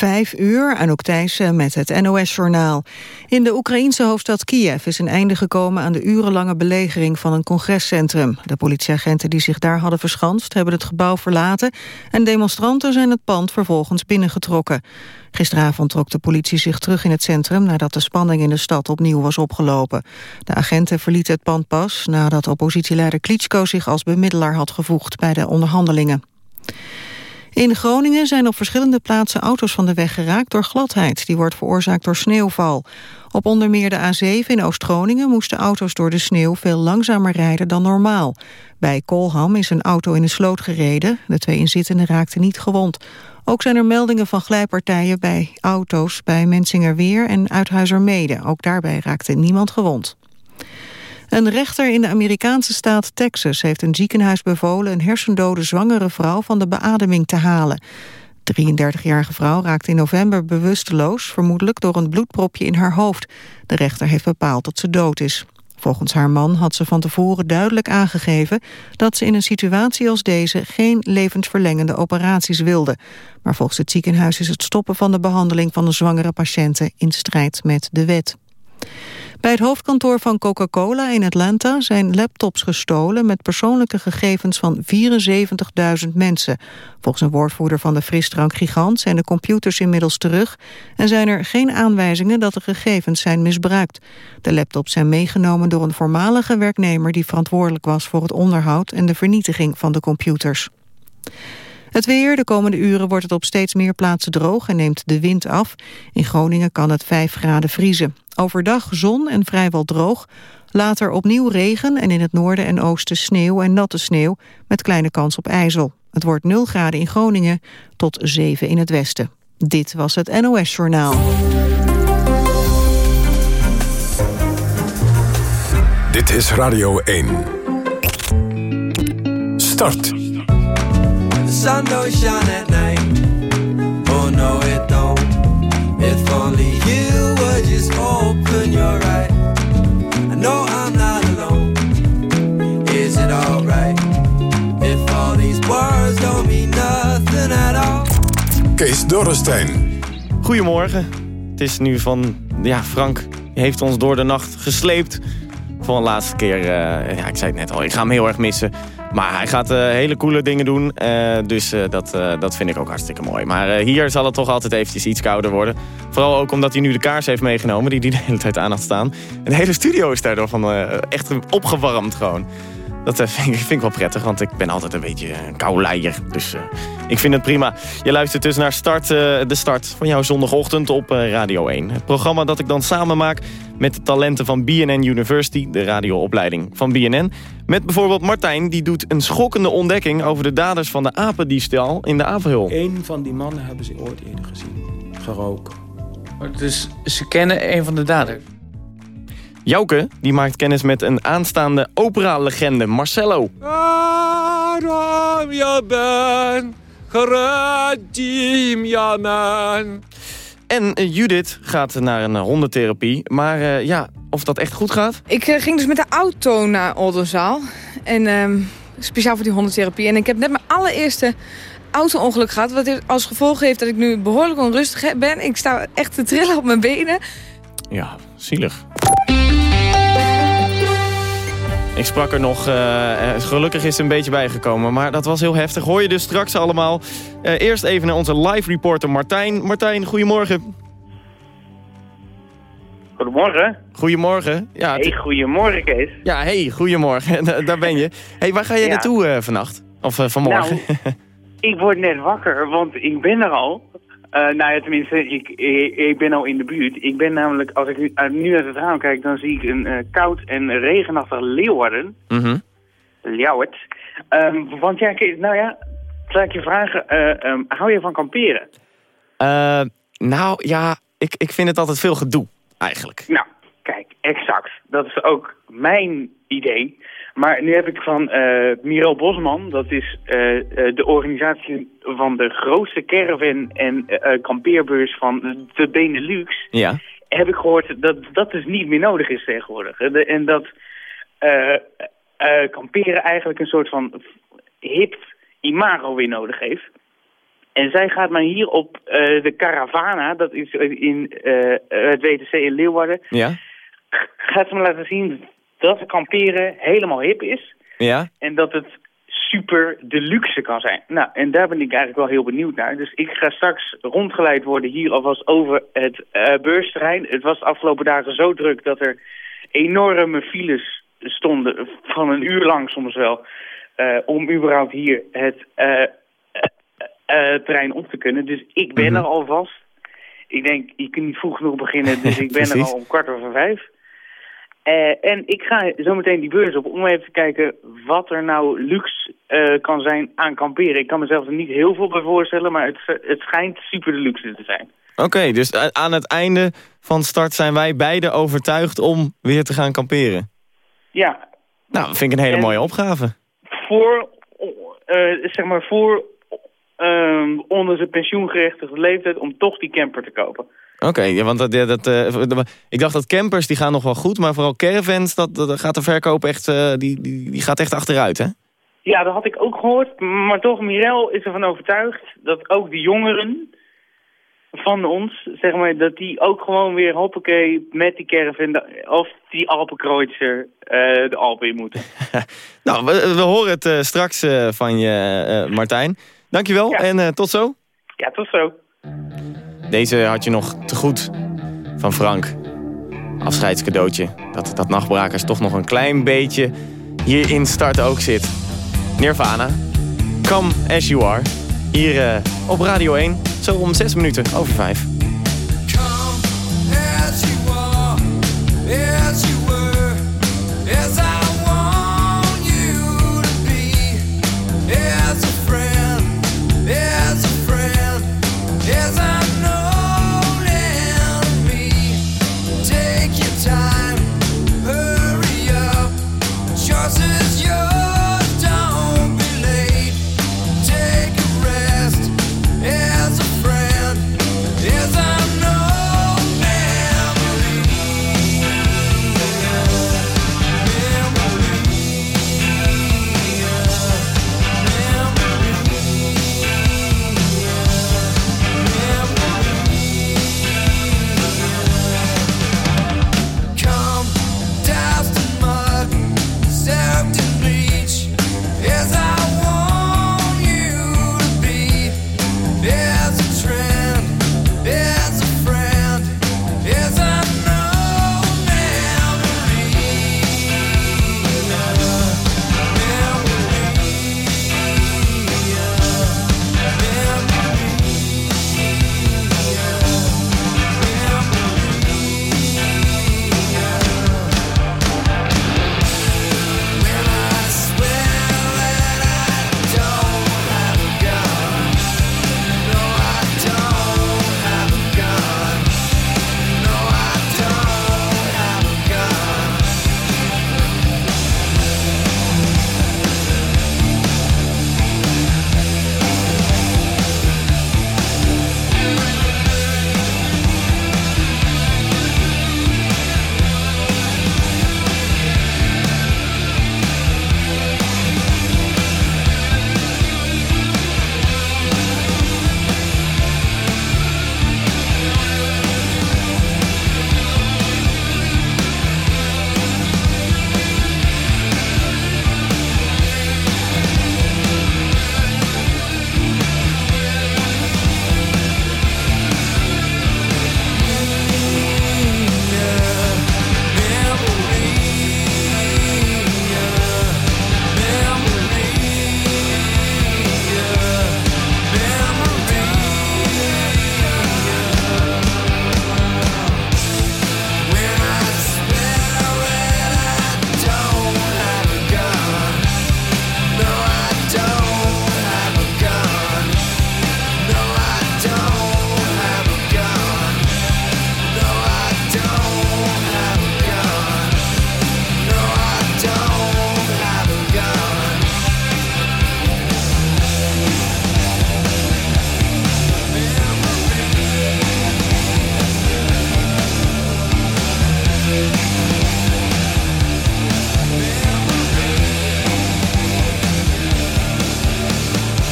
Vijf uur, en ook Thijssen met het NOS-journaal. In de Oekraïense hoofdstad Kiev is een einde gekomen aan de urenlange belegering van een congrescentrum. De politieagenten die zich daar hadden verschanst hebben het gebouw verlaten en demonstranten zijn het pand vervolgens binnengetrokken. Gisteravond trok de politie zich terug in het centrum nadat de spanning in de stad opnieuw was opgelopen. De agenten verlieten het pand pas nadat oppositieleider Klitschko zich als bemiddelaar had gevoegd bij de onderhandelingen. In Groningen zijn op verschillende plaatsen auto's van de weg geraakt door gladheid. Die wordt veroorzaakt door sneeuwval. Op onder meer de A7 in Oost-Groningen moesten auto's door de sneeuw veel langzamer rijden dan normaal. Bij Kolham is een auto in een sloot gereden. De twee inzittenden raakten niet gewond. Ook zijn er meldingen van glijpartijen bij auto's bij Mensingerweer en Uithuizermede. Ook daarbij raakte niemand gewond. Een rechter in de Amerikaanse staat Texas heeft een ziekenhuis bevolen... een hersendode zwangere vrouw van de beademing te halen. De 33-jarige vrouw raakte in november bewusteloos... vermoedelijk door een bloedpropje in haar hoofd. De rechter heeft bepaald dat ze dood is. Volgens haar man had ze van tevoren duidelijk aangegeven... dat ze in een situatie als deze geen levensverlengende operaties wilde. Maar volgens het ziekenhuis is het stoppen van de behandeling van de zwangere patiënten... in strijd met de wet. Bij het hoofdkantoor van Coca-Cola in Atlanta zijn laptops gestolen met persoonlijke gegevens van 74.000 mensen. Volgens een woordvoerder van de frisdrankgigant zijn de computers inmiddels terug en zijn er geen aanwijzingen dat de gegevens zijn misbruikt. De laptops zijn meegenomen door een voormalige werknemer die verantwoordelijk was voor het onderhoud en de vernietiging van de computers. Het weer, de komende uren wordt het op steeds meer plaatsen droog en neemt de wind af. In Groningen kan het 5 graden vriezen. Overdag zon en vrijwel droog. Later opnieuw regen en in het noorden en oosten sneeuw en natte sneeuw... met kleine kans op ijzel. Het wordt 0 graden in Groningen tot 7 in het westen. Dit was het NOS Journaal. Dit is Radio 1. Start. The sun don't shine at night. Oh no, it don't. If only you would just open your eyes. I know I'm not alone. Is it alright? If all these words don't mean nothing at all. Kees Dorrestein. Goedemorgen. Het is nu van... Ja, Frank heeft ons door de nacht gesleept. Voor een laatste keer... eh, ja, ik zei het net al. Ik ga hem heel erg missen. Maar hij gaat eh, hele coole dingen doen. eh, dus dat, dat vind ik ook hartstikke mooi. Maar hier zal het toch altijd eventjes iets kouder worden. Vooral ook omdat hij nu de kaars heeft meegenomen... die hij de hele tijd aan had staan. En de hele studio is daardoor van, echt opgewarmd gewoon. Dat eh, vind, ik, vind ik wel prettig, want ik ben altijd een beetje een koude leier. Dus eh, ik vind het prima. Je luistert dus naar start, eh, de start van jouw zondagochtend op eh, Radio 1. Het programma dat ik dan samen maak met de talenten van BNN University... de radioopleiding van BNN. Met bijvoorbeeld Martijn, die doet een schokkende ontdekking... over de daders van de apendiefstal in de Apenhul. Eén van die mannen hebben ze ooit eerder gezien. Geroken. Dus ze kennen een van de daders? Jouke, die maakt kennis met een aanstaande opera-legende, Marcello. Waarom je bent gereed, ja man. En eh, Judith gaat naar een eh, hondentherapie. Maar eh, ja, of dat echt goed gaat? Ik ging dus met de auto naar Oldenzaal. En ehm, speciaal voor die hondentherapie. En ik heb net mijn allereerste auto-ongeluk gehad. Wat als gevolg heeft dat ik nu behoorlijk onrustig ben. Ik sta echt te trillen op mijn benen. Ja, zielig. Ik sprak er nog, eh, eh, gelukkig is er een beetje bijgekomen, maar dat was heel heftig. Hoor je dus straks allemaal. Eh, eerst even naar onze live reporter Martijn. Martijn, goedemorgen. Goedemorgen. Goedemorgen. Ja, Hey, goedemorgen Kees. ja hey, goedemorgen. Da- Daar ben je. hey, waar ga je Ja. naartoe vannacht? Of vanmorgen? Nou, ik word net wakker, want ik ben er al. Eh nou ja, tenminste, ik, ik, ik ben al in de buurt. Ik ben namelijk, als ik nu, uit- nu uit het raam kijk, dan zie ik een eh, koud en regenachtig Leeuwarden. Mhm. Ljouwert. Ehm, want ja, nou ja, zal ik je vragen, eh, ehm, hou je van kamperen? Eh, nou ja, ik, ik vind het altijd veel gedoe, eigenlijk. Nou, kijk, exact. Dat is ook mijn idee. Maar nu heb ik van eh Miro Bosman, dat is eh, eh, de organisatie van de grootste caravan- en kampeerbeurs van de Benelux, Ja. heb ik gehoord dat dat dus niet meer nodig is tegenwoordig. De- en dat kamperen eigenlijk een soort van hip imago weer nodig heeft. En zij gaat mij hier op de Caravana, dat is in het WTC in Leeuwarden, Ja? gaat ze me laten zien dat kamperen helemaal hip is. Ja? En dat het super deluxe kan zijn. Nou, en daar ben ik eigenlijk wel heel benieuwd naar. Dus ik ga straks rondgeleid worden hier alvast over het eh beursterrein. Het was de afgelopen dagen zo druk dat er enorme files stonden, van een uur lang soms wel, eh, om überhaupt hier het eh, terrein op te kunnen. Dus ik ben Mhm. er alvast. Ik denk, je kunt niet vroeg genoeg beginnen, dus ik ben er al om kwart over vijf. Eh, en ik ga zo meteen die beurs op om even te kijken wat er nou luxe eh, kan zijn aan kamperen. Ik kan mezelf er niet heel veel bij voorstellen, maar het, het schijnt super deluxe te zijn. Oké, dus aan het einde van start zijn wij beide overtuigd om weer te gaan kamperen. Ja, Nou, dat vind ik een hele En- mooie opgave. voor, eh, zeg maar voor onder zijn pensioengerechtigde leeftijd om toch die camper te kopen. Oké, ja, want dat, dat, eh, ik dacht dat campers die gaan nog wel goed, maar vooral caravans, dat, dat gaat de verkoop echt, eh, die, die, die gaat echt achteruit, hè? Ja, dat had ik ook gehoord. Maar toch, Mirel is ervan overtuigd dat ook de jongeren van ons, zeg maar, dat die ook gewoon weer hoppakee met die caravan of die Alpenkreuzer eh de Alpen in moeten. Nou, we, we horen het straks van je, Martijn. Dankjewel Ja. en tot zo. Ja, tot zo. Deze had je nog te goed van Frank. Afscheidscadeautje. Dat, dat nachtbrakers toch nog een klein beetje hierin start ook zit. Nirvana, Come As You Are. Hier eh, op Radio 1, zo om 6 minuten over 5.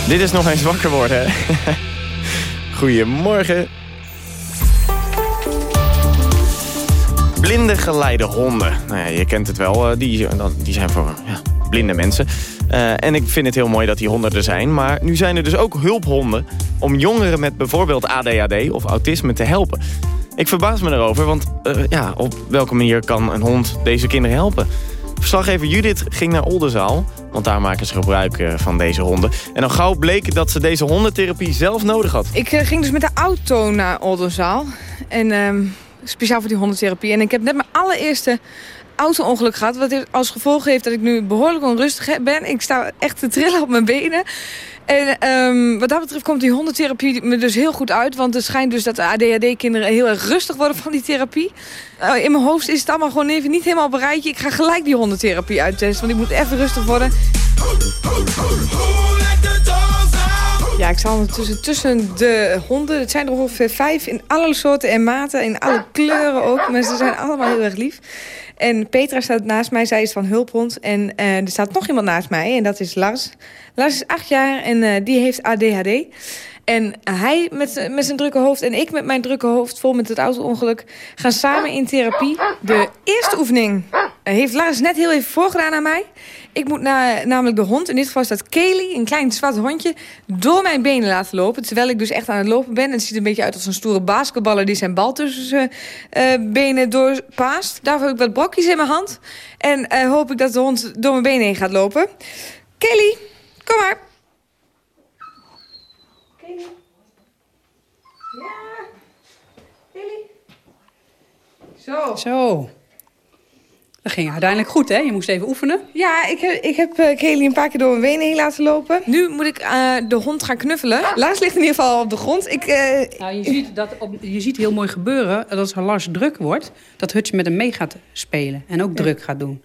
Dit is nog eens wakker worden. Goedemorgen. Blinde geleide honden. Nou ja, je kent het wel, eh, die, die zijn voor ja, blinde mensen. Uh, en ik vind het heel mooi dat die honden er zijn. Maar nu zijn er dus ook hulphonden om jongeren met bijvoorbeeld ADHD of autisme te helpen. Ik verbaas me erover, want ja, op welke manier kan een hond deze kinderen helpen? Verslaggever Judith ging naar Oldenzaal, want daar maken ze gebruik uh, van deze honden. En al gauw bleek dat ze deze hondentherapie zelf nodig had. Ik ging dus met de auto naar Oldenzaal. En ehm, speciaal voor die hondentherapie. En ik heb net mijn allereerste auto-ongeluk gehad. Wat als gevolg heeft dat ik nu behoorlijk onrustig ben. Ik sta echt te trillen op mijn benen. En um, wat dat betreft komt die hondentherapie me dus heel goed uit. Want het schijnt dus dat ADHD-kinderen heel erg rustig worden van die therapie. Uh, in mijn hoofd is het allemaal gewoon even niet helemaal rijtje. Ik ga gelijk die hondentherapie uittesten. Want ik moet even rustig worden. Ja, ik sta ondertussen tussen de honden. Het zijn er ongeveer vijf in alle soorten en maten. In alle kleuren ook. Maar ze zijn allemaal heel erg lief. En Petra staat naast mij, zij is van Hulphond. En uh, er staat nog iemand naast mij en dat is Lars. Lars is acht jaar en uh, die heeft ADHD. En hij met, met zijn drukke hoofd en ik met mijn drukke hoofd... vol met het auto-ongeluk, gaan samen in therapie. De eerste oefening heeft Lars net heel even voorgedaan aan mij. Ik moet na, namelijk de hond, in dit geval is dat Kelly, een klein zwart hondje... door mijn benen laten lopen, terwijl ik dus echt aan het lopen ben. En het ziet een beetje uit als een stoere basketballer... die zijn bal tussen zijn benen doorpaast. Daarvoor heb ik wat brokjes in mijn hand. En hoop ik dat de hond door mijn benen heen gaat lopen. Kelly, kom maar. Kelly. Ja. Kelly. Zo. Zo. Dat ging uiteindelijk goed, hè? Je moest even oefenen. Ja, ik heb, ik heb uh, Kelly een paar keer door mijn benen heen laten lopen. Nu moet ik uh, de hond gaan knuffelen. Lars ligt in ieder geval op de grond. Ik, uh... nou, je, ziet dat op, je ziet heel mooi gebeuren dat als Lars druk wordt... dat Hutje met hem mee gaat spelen en ook ja. druk gaat doen.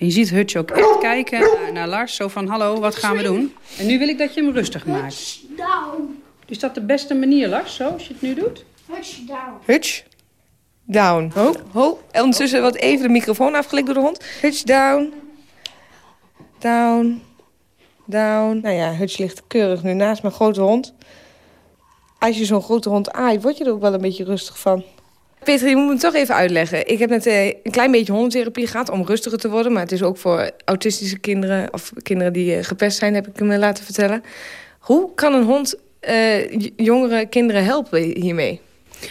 En je ziet Hutje ook echt kijken naar, naar, Lars. Zo van, hallo, wat gaan we doen? En nu wil ik dat je hem rustig maakt. down. Is dat de beste manier, Lars, zo, als je het nu doet? Hutch down. Hutch down. Ho, ho. En ondertussen wordt even de microfoon afgelikt door de hond. Hutch down. Down. Down. Nou ja, Hutch ligt keurig nu naast mijn grote hond. Als je zo'n grote hond aait, word je er ook wel een beetje rustig van. Peter, je moet me toch even uitleggen. Ik heb net uh, een klein beetje hondentherapie gehad om rustiger te worden. Maar het is ook voor autistische kinderen of kinderen die uh, gepest zijn, heb ik me laten vertellen. Hoe kan een hond jongere kinderen helpen hiermee?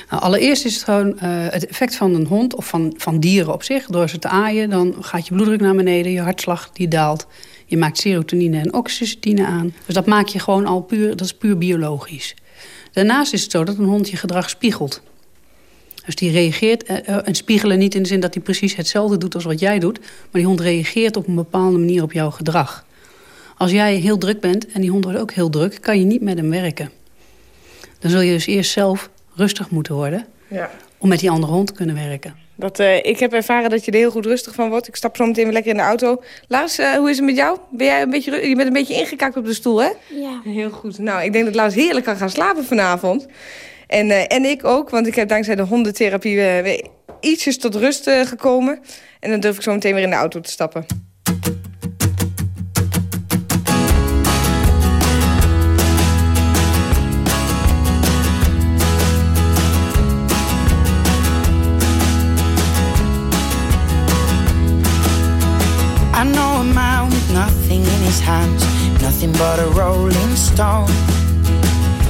Nou, allereerst is het gewoon het effect van een hond of van, van dieren op zich. Door ze te aaien, dan gaat je bloeddruk naar beneden, je hartslag die daalt. Je maakt serotonine en oxytocine aan. Dus dat maak je gewoon al puur, dat is puur biologisch. Daarnaast is het zo dat een hond je gedrag spiegelt. Dus die reageert, uh, en spiegelen niet in de zin dat hij precies hetzelfde doet als wat jij doet. Maar die hond reageert op een bepaalde manier op jouw gedrag. Als jij heel druk bent en die hond wordt ook heel druk, kan je niet met hem werken. Dan zul je dus eerst zelf rustig moeten worden... Ja. om met die andere hond te kunnen werken. Dat, uh, ik heb ervaren dat je er heel goed rustig van wordt. Ik stap zo meteen weer lekker in de auto. Lars, uh, hoe is het met jou? Ben jij een beetje, je bent een beetje ingekakt op de stoel, hè? Ja. Heel goed. Nou, ik denk dat Lars heerlijk kan gaan slapen vanavond. En, uh, en ik ook, want ik heb dankzij de hondentherapie weer ietsjes tot rust gekomen. En dan durf ik zo meteen weer in de auto te stappen. his hands, nothing but a rolling stone.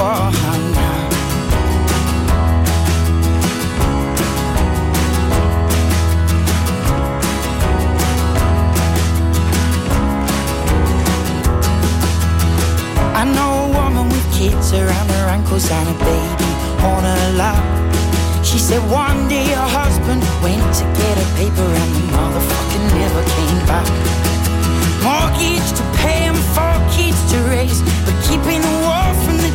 I know a woman with kids around her ankles and a baby on her lap. She said one day her husband went to get a paper and the never came back. Mortgage to pay four kids to raise, but keeping the wall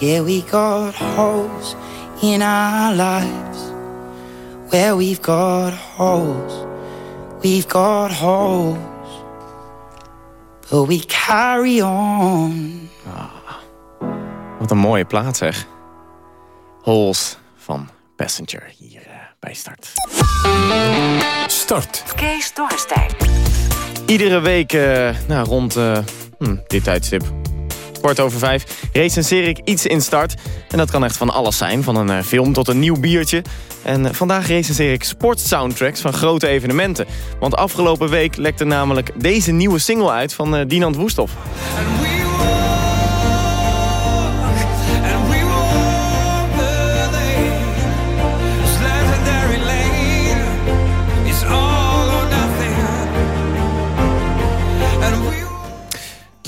Yeah, we got holes in our lives. Where we've got holes, we've got holes, but we carry on. Wat een mooie plaat zeg. Holes van Passenger hier eh, bij Start. Start. Kees Dorrestein. Iedere week eh, nou, rond eh, hm, dit tijdstip, kwart over vijf, recenseer ik iets in Start. En dat kan echt van alles zijn, van een eh, film tot een nieuw biertje. En eh, vandaag recenseer ik sportsoundtracks van grote evenementen. Want afgelopen week lekte namelijk deze nieuwe single uit van eh, Dinant Woesthof.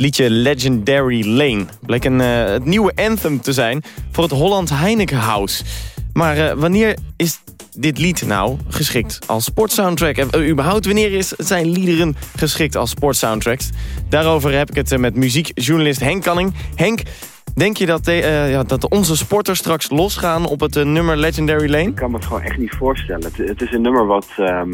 Liedje Legendary Lane bleek een, eh, het nieuwe anthem te zijn voor het Holland Heineken House. Maar eh, wanneer is dit lied nou geschikt als sportsoundtrack? En uh, überhaupt, wanneer is, zijn liederen geschikt als sportsoundtracks? Daarover heb ik het eh, met muziekjournalist Henk Canning. Henk, denk je dat, de, eh, ja, dat onze sporters straks losgaan op het eh, nummer Legendary Lane? Ik kan me het gewoon echt niet voorstellen. Het, het is een nummer wat, ehm,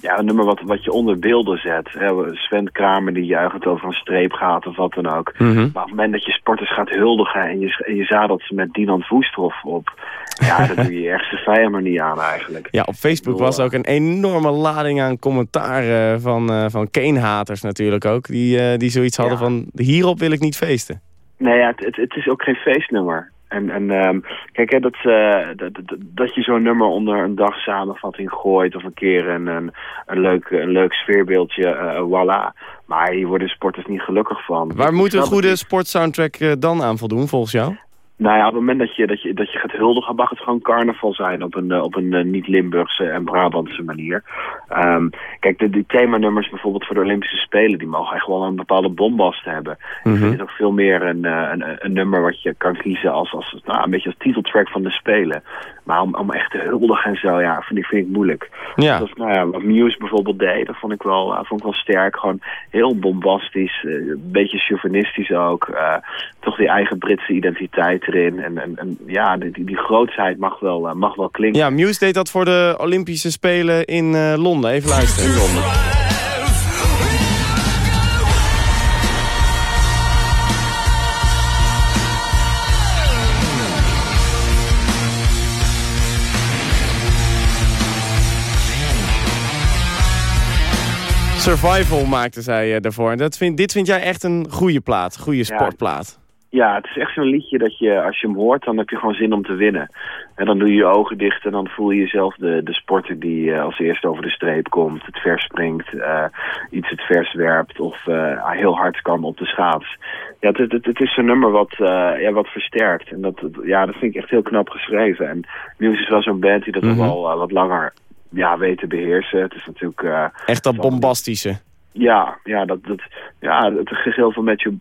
ja, een nummer wat, wat je onder beelden zet. Sven Kramer die juichend over een streep gaat of wat dan ook. Mhm. Maar op het moment dat je sporters gaat huldigen en je, en je zadelt ze met Dinant Voestrof op... ja, dat doe je je ergste vijand maar niet aan eigenlijk. Ja, op Facebook was ook een enorme lading aan commentaar eh, van, eh, van Kane-haters natuurlijk ook. Die, eh, die zoiets hadden van, hierop wil ik niet feesten. Nee, ja, het, het, het is ook geen feestnummer. En, en ehm, kijk, hè, dat, eh, dat, dat, dat je zo'n nummer onder een dag samenvatting gooit... of een keer een, een, een, leuk, een leuk sfeerbeeldje, eh voilà. Maar hier worden sporters niet gelukkig van. Waar moet een goede sportsoundtrack eh, dan aan voldoen volgens jou? Nou ja, op het moment dat je, dat je, dat je gaat huldigen, mag het gewoon carnaval zijn op een, eh, op een eh, niet-Limburgse en Brabantse manier. Ehm, kijk, de, die themanummers bijvoorbeeld voor de Olympische Spelen, die mogen echt wel een bepaalde bombast hebben. Ik vind het ook veel meer een, eh, een, een nummer wat je kan kiezen als, als nou, een beetje als titeltrack van de Spelen. Maar om, om echt te huldigen en zo, ja, vind ik, vind ik moeilijk. Ja. Dat is, nou ja, wat Muse bijvoorbeeld deed, dat vond ik wel, vond ik wel sterk. Gewoon heel bombastisch, een beetje chauvinistisch ook. toch die eigen Britse identiteit erin. En, en, en ja, die, die, grootsheid mag wel, eh, mag wel klinken. Ja, Muse deed dat voor de Olympische Spelen in eh, Londen. Even luisteren. In Londen. Survival maakte zij eh, daarvoor. En dat vind, dit vind jij echt een goede plaat, goede sportplaat. Ja, het is echt zo'n liedje dat je, als je hem hoort, dan heb je gewoon zin om te winnen. En dan doe je je ogen dicht en dan voel je jezelf de, de sporter die uh, als eerste over de streep komt, het vers springt, uh, iets het vers werpt of uh, heel hard kan op de schaats. Ja, het, het, het is zo'n nummer wat, ja, wat versterkt. En dat, ja, dat vind ik echt heel knap geschreven. En Muse is wel zo'n band die dat mm -hmm. al wat langer ja, weet te beheersen. Het is natuurlijk... echt dat bombastische. Ja, ja, dat, dat, ja, het geheel van Matthew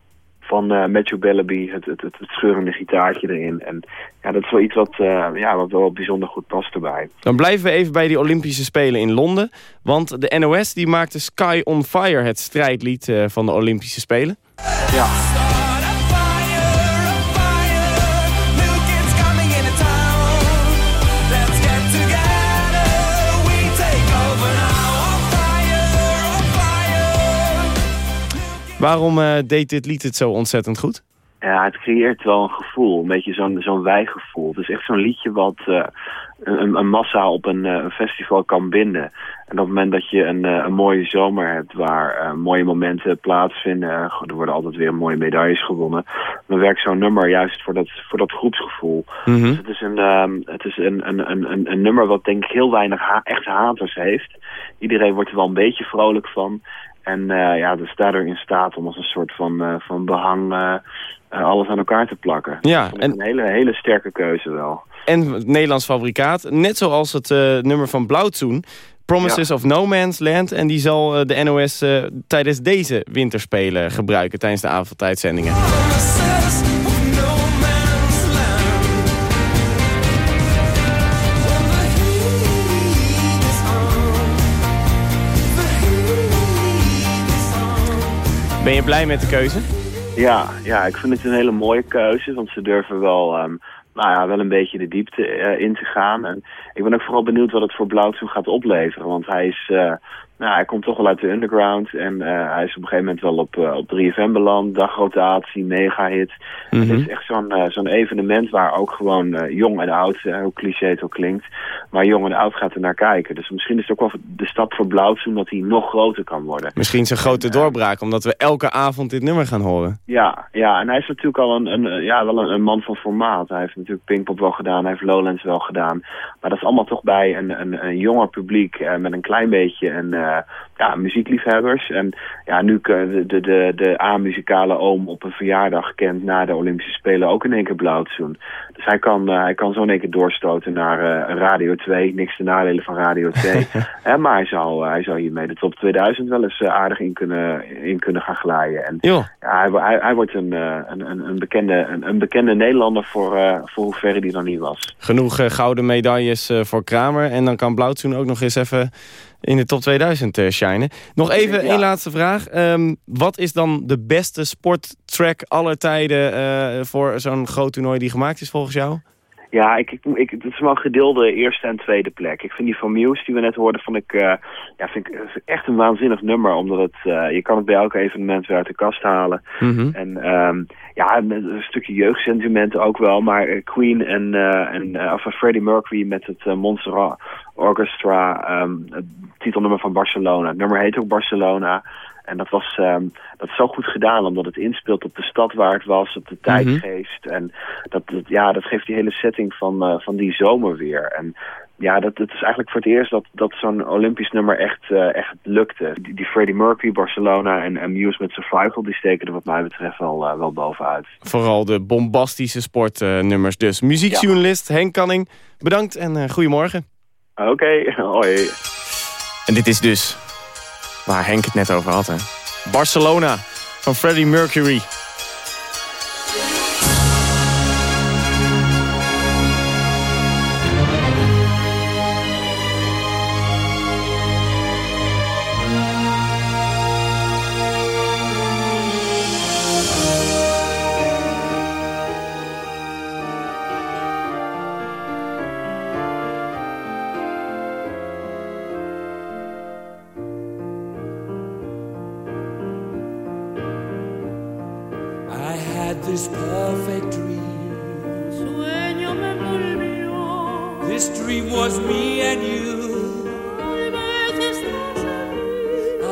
van uh, Matthew Bellaby, het, het, het, het, scheurende gitaartje erin. En ja, dat is wel iets wat, uh, ja, wat wel bijzonder goed past erbij. Dan blijven we even bij die Olympische Spelen in Londen. Want de NOS die maakte Sky on Fire, het strijdlied uh, van de Olympische Spelen. Ja. Waarom uh, deed dit lied het zo ontzettend goed? Ja, het creëert wel een gevoel, een beetje zo'n zo'n wijgevoel. Het is echt zo'n liedje wat uh, een, een, massa op een, uh, een, festival kan binden. En op het moment dat je een, een mooie zomer hebt waar mooie momenten plaatsvinden, er worden altijd weer mooie medailles gewonnen, dan werkt zo'n nummer juist voor dat, voor dat groepsgevoel. Mm -hmm. dus het is, een, um, het is een, een, een, een, nummer wat denk ik heel weinig ha echt haters heeft. Iedereen wordt er wel een beetje vrolijk van. En uh, ja, dus daardoor in staat om als een soort van, uh, van behang uh, alles aan elkaar te plakken. Ja, en een hele, hele sterke keuze wel. En het Nederlands fabrikaat, net zoals het nummer van Blauwtsoen, Promises ja. of No Man's Land. En die zal de NOS tijdens deze winterspelen gebruiken, tijdens de avondtijdzendingen. Ben je blij met de keuze? Ja, ja, ik vind het een hele mooie keuze. Want ze durven wel, um, nou ja, wel een beetje de diepte uh, in te gaan. En ik ben ook vooral benieuwd wat het voor Blauwtsoen gaat opleveren. Want hij is... Uh, nou, hij komt toch wel uit de underground en uh, hij is op een gegeven moment wel op, uh, op 3FM beland. Dagrotatie, mega-hit. Mm -hmm. Het is echt zo'n uh, zo'n evenement waar ook gewoon jong en oud, hoe cliché het ook klinkt, maar jong en oud gaat er naar kijken. Dus misschien is het ook wel de stap voor Blauwtsoen dat hij nog groter kan worden. Misschien zijn grote en, doorbraak, omdat we elke avond dit nummer gaan horen. Ja, ja en hij is natuurlijk al een, een, ja, wel een, een man van formaat. Hij heeft natuurlijk Pinkpop wel gedaan, hij heeft Lowlands wel gedaan. Maar dat is allemaal toch bij een, een, een jonger publiek met een klein beetje een ja, muziekliefhebbers. En ja, nu de, de, de, de A-muzikale oom op een verjaardag kent na de Olympische Spelen ook in één keer blauwtsoen. Dus hij kan, uh, hij kan zo in één keer doorstoten naar uh, Radio 2. Niks te nadelen van Radio 2. Hè, maar hij zou, hij zou hiermee de top 2000 wel eens aardig in kunnen, in kunnen gaan glijden. En ja, hij, hij, hij, wordt een, een, een, een, bekende, een, een bekende Nederlander voor, voor hoe ver hij dan niet was. Genoeg gouden medailles voor Kramer. En dan kan Blauwtsoen ook nog eens even in de top 2000 uh, shinen. Nog even ja. één laatste vraag. Um, wat is dan de beste sporttrack aller tijden uh, voor zo'n groot toernooi die gemaakt is volgens jou? Ja, ik, ik, ik, het is wel gedeelde eerste en tweede plek. Ik vind die van Muse die we net hoorden, vond ik, uh, ja, vind ik echt een waanzinnig nummer. Omdat het, uh, je kan het bij elk evenement weer uit de kast halen. Mm -hmm. En um, ja, een stukje jeugdsentimenten ook wel. Maar Queen en, uh, en of Freddie Mercury met het Monster Orchestra, um, het titelnummer van Barcelona. Het nummer heet ook Barcelona. En dat was um, dat is zo goed gedaan, omdat het inspeelt op de stad waar het was, op de tijdgeest. Mm -hmm. En dat, dat, ja, dat geeft die hele setting van, uh, van die zomer weer. En ja, dat, het is eigenlijk voor het eerst dat, dat zo'n Olympisch nummer echt, uh, echt lukte. Die, die Freddie Mercury, Barcelona en, en Muse met Survival, die steken er wat mij betreft wel, uh, wel bovenuit. Vooral de bombastische sportnummers dus. Muziekjournalist ja. Henk Canning, bedankt en goedemorgen. Oké, okay. hoi. En dit is dus waar Henk het net over had, hè. Barcelona van Freddie Mercury. This perfect dream. Sueño me volvió. This dream was me and you.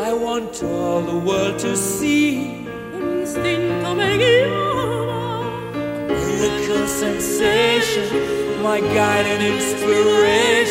I want all the world to see. Instinto me guiaba. sensation, my guide and inspiration.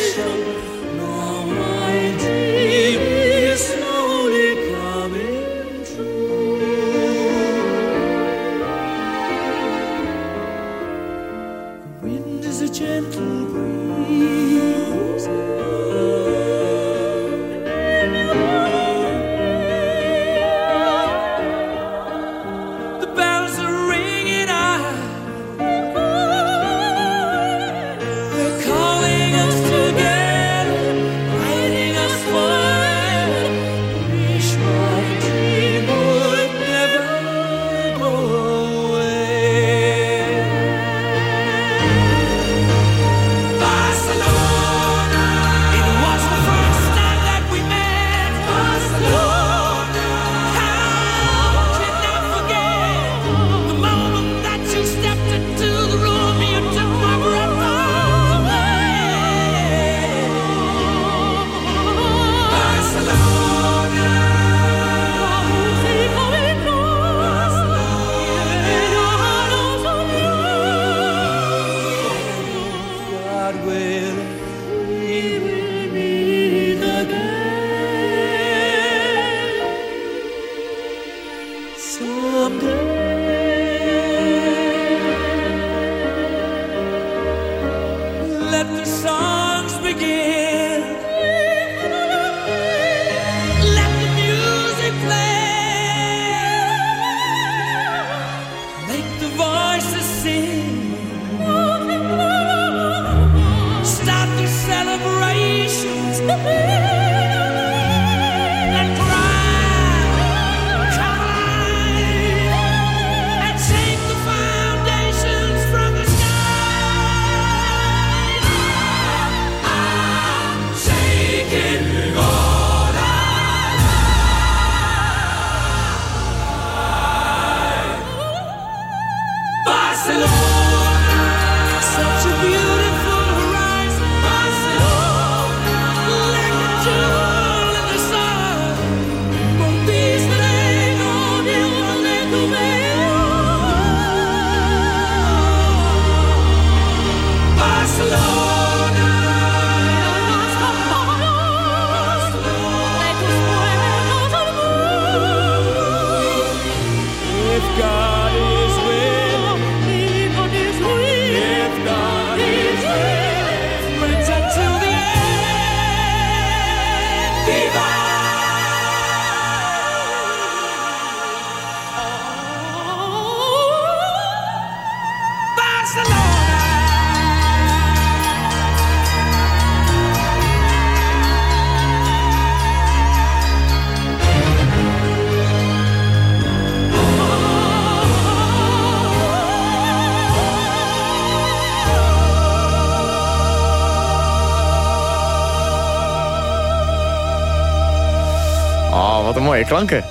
Oh, wat een mooie klanken.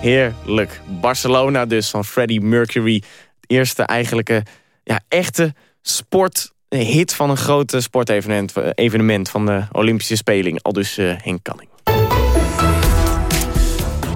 Heerlijk. Barcelona dus van Freddie Mercury. Het eerste eigenlijke, ja, echte sporthit van een groot sportevenement evenement van de Olympische Speling. Al dus eh, Henk Canning.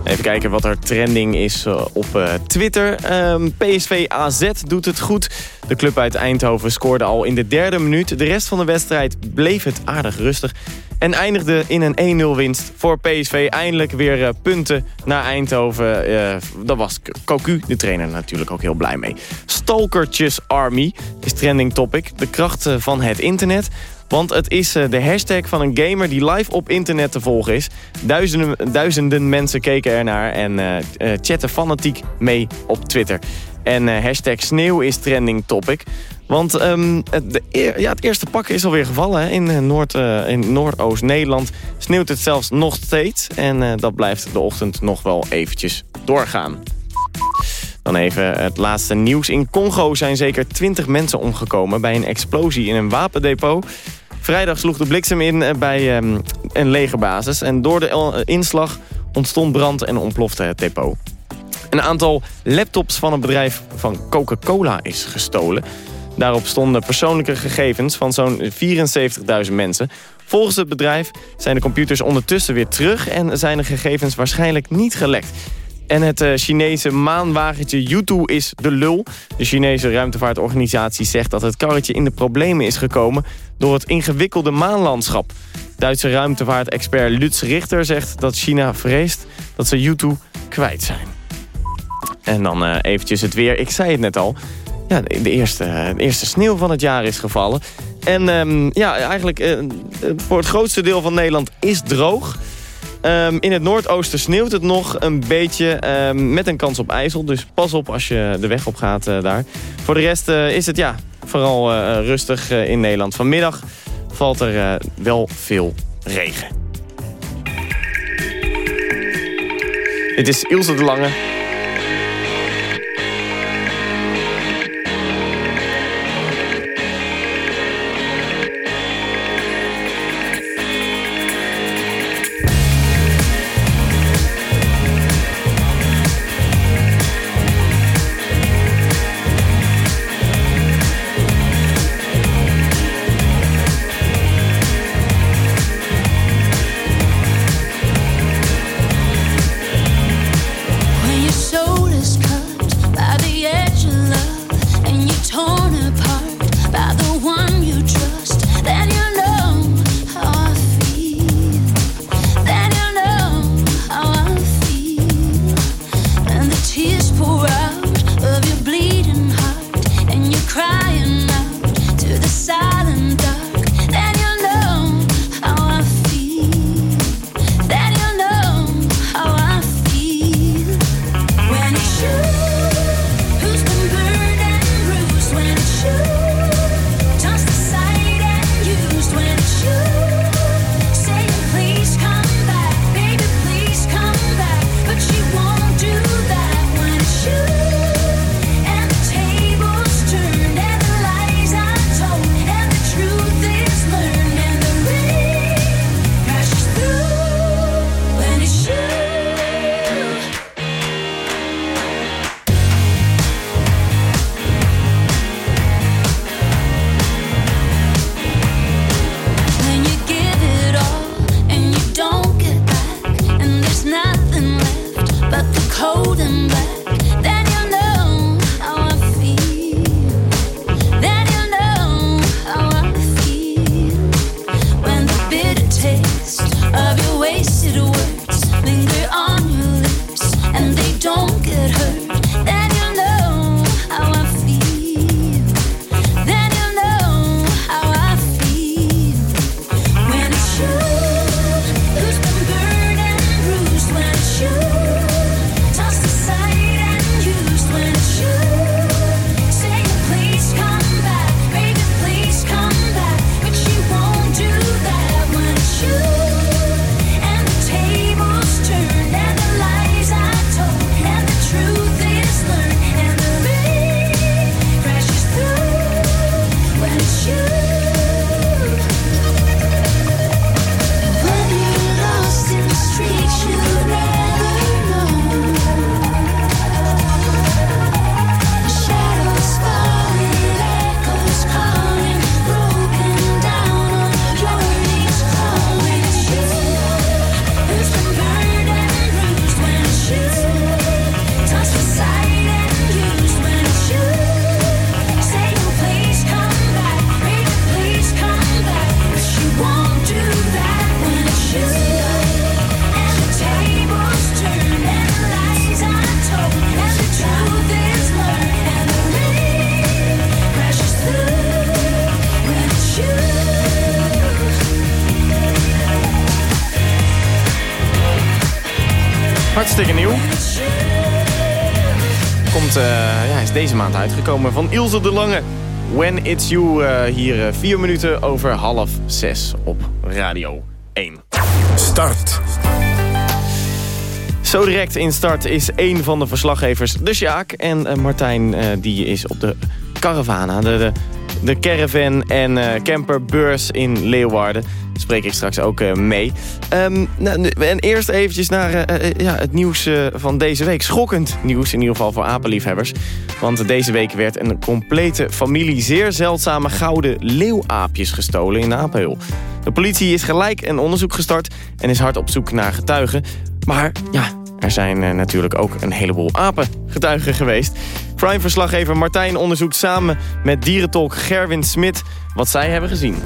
Even kijken wat er trending is eh, op eh, Twitter. Ehm, PSV AZ doet het goed. De club uit Eindhoven scoorde al in de derde minuut. De rest van de wedstrijd bleef het aardig rustig. En eindigde in een 1-0 winst voor PSV. Eindelijk weer eh, punten naar Eindhoven. Uh, dat was Cocu, de trainer, natuurlijk ook heel blij mee. Stalkertjes Army is trending topic. De kracht eh, van het internet. Want het is de hashtag van een gamer die live op internet te volgen is. Duizenden, duizenden mensen keken ernaar en uh, chatten fanatiek mee op Twitter. En hashtag sneeuw is trending topic. Want um, het, de, ja, het eerste pak is alweer gevallen in, Noord, in Noordoost-Nederland. Sneeuwt het zelfs nog steeds. En dat blijft de ochtend nog wel eventjes doorgaan. Dan even het laatste nieuws. In Congo zijn zeker 20 mensen omgekomen bij een explosie in een wapendepot. Vrijdag sloeg de bliksem in bij um, een legerbasis. En door de inslag ontstond brand en ontplofte het depot. Een aantal laptops van het bedrijf van Coca-Cola is gestolen. Daarop stonden persoonlijke gegevens van zo'n 74.000 mensen. Volgens het bedrijf zijn de computers ondertussen weer terug... en zijn de gegevens waarschijnlijk niet gelekt. En het eh, Chinese maanwagentje Yutu is de lul. De Chinese ruimtevaartorganisatie zegt dat het karretje in de problemen is gekomen... door het ingewikkelde maanlandschap. Duitse ruimtevaartexpert Lutz Richter zegt dat China vreest dat ze Yutu kwijt zijn. En dan uh, eventjes het weer. Ik zei het net al. Ja, de eerste, eerste sneeuw van het jaar is gevallen. En um, ja, eigenlijk uh, voor het grootste deel van Nederland is droog. Um, in het noordoosten sneeuwt het nog een beetje um, met een kans op ijzel. Dus pas op als je de weg op gaat uh, daar. Voor de rest is het ja, vooral rustig in Nederland. Vanmiddag valt er wel veel regen. Dit is Ilse de Lange Hartstikke nieuw. Komt, uh, ja, is deze maand uitgekomen van Ilse de Lange. When It's You, uh, hier uh, vier minuten over half zes op Radio 1. Start. Zo direct in start is een van de verslaggevers, de Sjaak. En Martijn die is op de caravana, de, de, de caravan en camperbeurs in Leeuwarden spreek ik straks ook uh, mee. Um, nou, en eerst eventjes naar uh, ja, het nieuws van deze week. Schokkend nieuws, in ieder geval voor apenliefhebbers. Want deze week werd een complete familie zeer zeldzame gouden leeuwaapjes gestolen in Apel. De politie is gelijk een onderzoek gestart en is hard op zoek naar getuigen. Maar ja, Er zijn eh, natuurlijk ook een heleboel apen getuigen geweest. Crime-verslaggever Martijn onderzoekt samen met dierentolk Gerwin Smit... wat zij hebben gezien.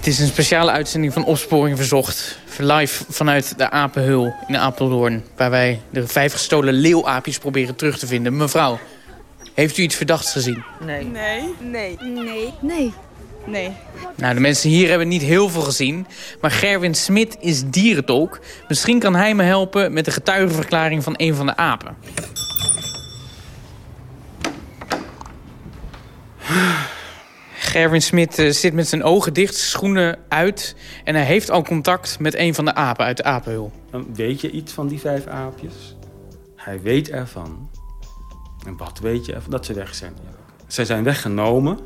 Het is een speciale uitzending van Opsporing Verzocht. Live vanuit de Apenhul in Apeldoorn. Waar wij de vijf gestolen leeuwaapjes proberen terug te vinden. Mevrouw, heeft u iets verdachts gezien? Nee. Nee. Nee. Nee. Nee. Nee. Nou, de mensen hier hebben niet heel veel gezien. Maar Gerwin Smit is dierentolk. Misschien kan hij me helpen met de getuigenverklaring van een van de apen. Gerwin Smit eh, zit met zijn ogen dicht, schoenen uit... en hij heeft al contact met een van de apen uit de apenhul. Weet je iets van die vijf aapjes? Hij weet ervan. En wat weet je ervan? Dat ze weg zijn. Ze zijn weggenomen.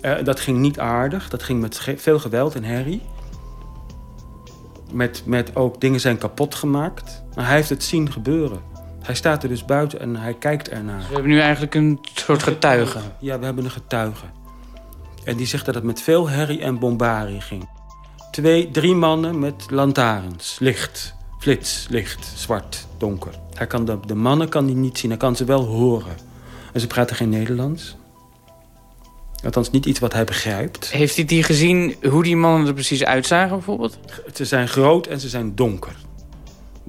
Eh, dat ging niet aardig. Dat ging met veel geweld en herrie. Met, met ook dingen zijn kapot gemaakt. Maar hij heeft het zien gebeuren. Hij staat er dus buiten en hij kijkt ernaar. We hebben nu eigenlijk een soort getuige. Ja, we hebben een getuige. En die zegt dat het met veel herrie en bombarie ging. Twee, drie mannen met lantaarns. Licht, flits, licht, zwart, donker. Hij kan de, de mannen kan hij niet zien, hij kan ze wel horen. En ze praten geen Nederlands. Althans, niet iets wat hij begrijpt. Heeft hij die gezien hoe die mannen er precies uitzagen bijvoorbeeld? Ze zijn groot en ze zijn donker.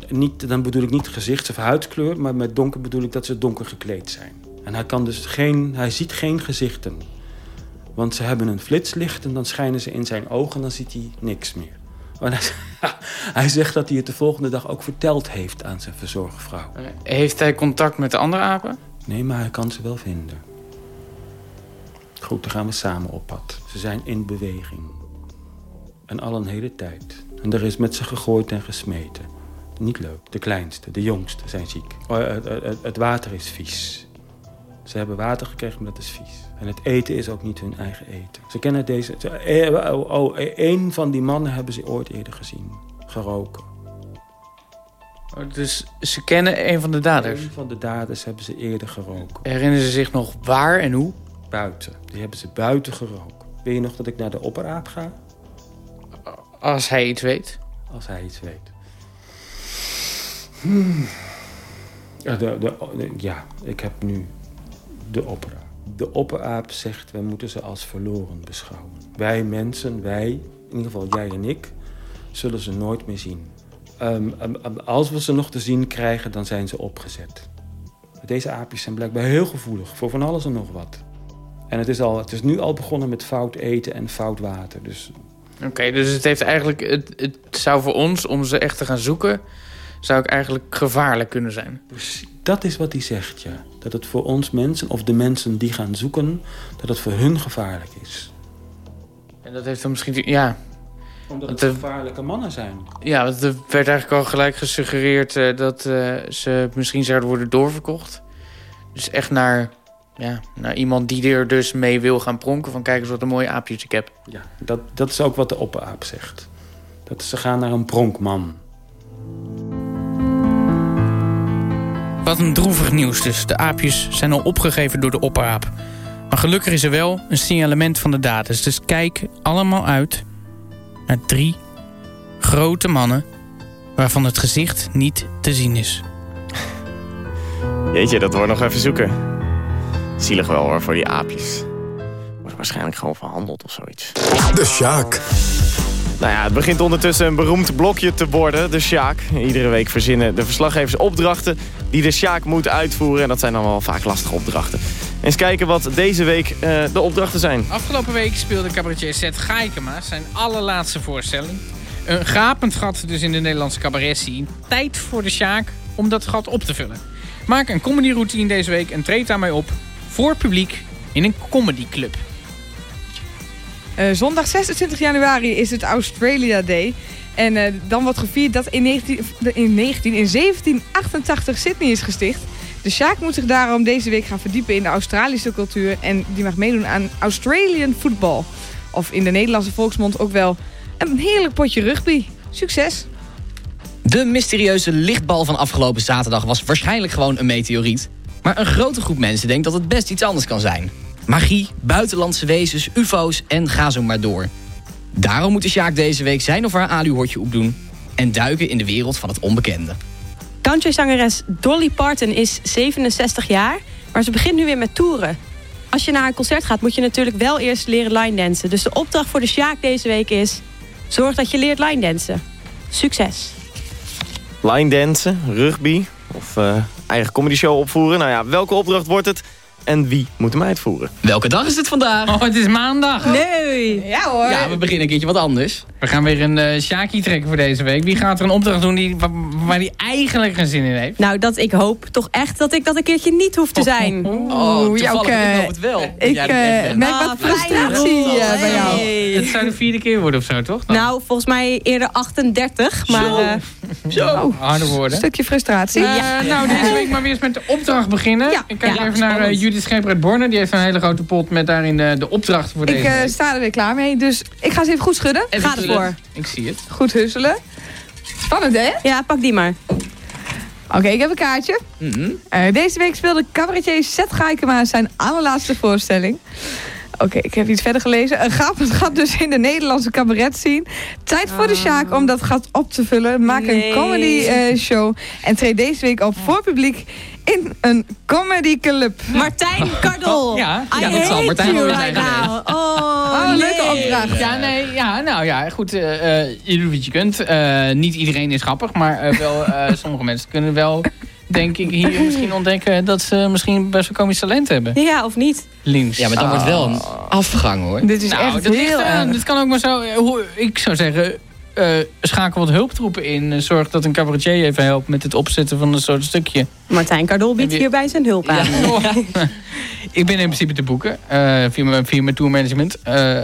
Niet, dan bedoel ik niet gezichts- of huidskleur, maar met donker bedoel ik dat ze donker gekleed zijn. En hij, kan dus geen, hij ziet geen gezichten. Want ze hebben een flitslicht en dan schijnen ze in zijn ogen en dan ziet hij niks meer. Maar hij, zegt dat hij het de volgende dag ook verteld heeft aan zijn verzorgvrouw. Heeft hij contact met de andere apen? Nee, maar hij kan ze wel vinden. Goed, dan gaan we samen op pad. Ze zijn in beweging. En al een hele tijd. En er is met ze gegooid en gesmeten. Niet leuk. De kleinste, de jongste zijn ziek. Oh, het, het- het water is vies. Ze hebben water gekregen, maar dat is vies. En het eten is ook niet hun eigen eten. Ze kennen deze... ze- eh, Oh, oh, één van die mannen hebben ze ooit eerder gezien. Geroken. Oh, Dus ze kennen een van de daders? Een van de daders hebben ze eerder geroken. Herinneren ze zich nog waar en hoe? Buiten. Die hebben ze buiten geroken. Wil je nog dat ik naar de opperaap ga? Als hij iets weet. Als hij iets weet. Hmm. Ja, de, de, de- ja, ik heb nu de opera. De opperaap zegt, we moeten ze als verloren beschouwen. Wij mensen, wij, in ieder geval jij en ik, zullen ze nooit meer zien. Ehm, ehm, ehm, als we ze nog te zien krijgen, dan zijn ze opgezet. Deze aapjes zijn blijkbaar heel gevoelig voor van alles en nog wat. En het is, al, het is nu al begonnen met fout eten en fout water. Dus Oké, dus het heeft eigenlijk... Het, het zou voor ons, om ze echt te gaan zoeken... zou ik eigenlijk gevaarlijk kunnen zijn. Dat is wat hij zegt, ja. Dat het voor ons mensen, of de mensen die gaan zoeken... dat het voor hun gevaarlijk is. En dat heeft dan misschien... Ja, Omdat het de- gevaarlijke mannen zijn. ja want er werd eigenlijk al gelijk gesuggereerd... eh, dat eh, ze misschien zouden worden doorverkocht. Dus echt naar, ja, naar iemand die er dus mee wil gaan pronken... van kijk eens wat een mooie aapjes ik heb. Ja, dat, dat is ook wat de opperaap zegt. Dat ze gaan naar een pronkman. Wat een droevig nieuws dus. De aapjes zijn al opgegeven door de opperaap. Maar gelukkig is er wel een signalement van de daders. Dus kijk allemaal uit naar drie grote mannen... waarvan het gezicht niet te zien is. Jeetje, dat wordt nog even zoeken. Zielig wel hoor, voor die aapjes. Wordt waarschijnlijk gewoon verhandeld of zoiets. De Sjaak. Nou ja, het begint ondertussen een beroemd blokje te worden, de Sjaak. Iedere week verzinnen de verslaggevers opdrachten die de Sjaak moet uitvoeren. En dat zijn dan wel vaak lastige opdrachten. Eens kijken wat deze week eh, de opdrachten zijn. Afgelopen week speelde cabaretier Seth Gaikema zijn allerlaatste voorstelling. Een gapend gat dus in de Nederlandse cabaret scene. Tijd voor de Sjaak om dat gat op te vullen. Maak een comedy routine deze week en treed daarmee op voor publiek in een comedyclub. Eh, zondag 26 januari is het Australia Day. En eh, dan wordt gevierd dat in, 19, in, 19, in 1788 Sydney is gesticht. De Sjaak moet zich daarom deze week gaan verdiepen in de Australische cultuur. En die mag meedoen aan Australian football. Of in de Nederlandse volksmond ook wel een heerlijk potje rugby. Succes! De mysterieuze lichtbal van afgelopen zaterdag was waarschijnlijk gewoon een meteoriet. Maar een grote groep mensen denkt dat het best iets anders kan zijn. Magie, buitenlandse wezens, ufo's en ga zo maar door. Daarom moet de Sjaak deze week zijn of haar aluhortje opdoen... en duiken in de wereld van het onbekende. Countryzangeres Dolly Parton is 67 jaar, maar ze begint nu weer met toeren. Als je naar een concert gaat, moet je natuurlijk wel eerst leren line dansen. Dus de opdracht voor de Sjaak deze week is... zorg dat je leert line dansen. Succes! Line dansen, rugby of eh, eigen comedy show opvoeren. Nou ja, welke opdracht wordt het? En wie moet hem uitvoeren? Welke dag is het vandaag? Oh, het is maandag. Nee! Ja hoor. Ja, we beginnen een keertje wat anders. We gaan weer een Shaki trekken voor deze week. Wie gaat er een opdracht doen die, wa- waar hij eigenlijk geen zin in heeft? Nou, dat ik hoop toch echt dat ik dat een keertje niet hoef te zijn. Oh, toevallig, Jouke. ik hoop het wel. Ik merk Ah, wat frustratie eh, bij jou. Hey. Het zou de vierde keer worden of zo, toch? Dan? Nou, volgens mij eerder 38, maar... eh, Zo. Harde Een woorden. stukje frustratie. Eh, nou, deze week maar weer eens met de opdracht beginnen. Ja. Ik kijk Ja, even naar spannend. Judith Borne. Die heeft een hele grote pot met daarin de, de opdracht voor Ik deze eh, week. sta er weer klaar mee, dus ik ga eens even goed schudden. Even Ga schudden. ervoor. Ik zie het. Goed husselen. Spannend, hè? Ja, pak die maar. Oké, ik heb een kaartje. Mhm. Eh, deze week speelde cabaretier Seth Gaikema zijn allerlaatste voorstelling. Oké, ik heb iets verder gelezen. Een gapend gat dus in de Nederlandse cabaret zien. Tijd voor de Sjaak om dat gat op te vullen. Maak Nee. een comedy eh, show en treed deze week op voor publiek in een comedy club. Martijn Kardel. Ja, I ja, dat zal Martijn wel zijn geweest. Oh, Oh, nee. leuke opdracht. Ja, nee, ja, nou ja, goed. eh, eh, je doet wat je kunt. Eh, niet iedereen is grappig, maar eh, wel, eh, sommige mensen kunnen wel, denk ik, hier misschien ontdekken dat ze misschien best wel komisch talent hebben. Ja, of niet? Links. Ja, maar dan wordt wel een afgang hoor. Dit is nou, echt ligt heel. Dit kan ook maar zo. hoe- Ik zou zeggen, eh, schakel wat hulptroepen in. Zorg dat een cabaretier even helpt met het opzetten van een soort stukje. Martijn Kardel biedt je- hierbij zijn hulp aan. Oh. ik ben in principe te boeken eh, via, mijn, via mijn tourmanagement. Eh,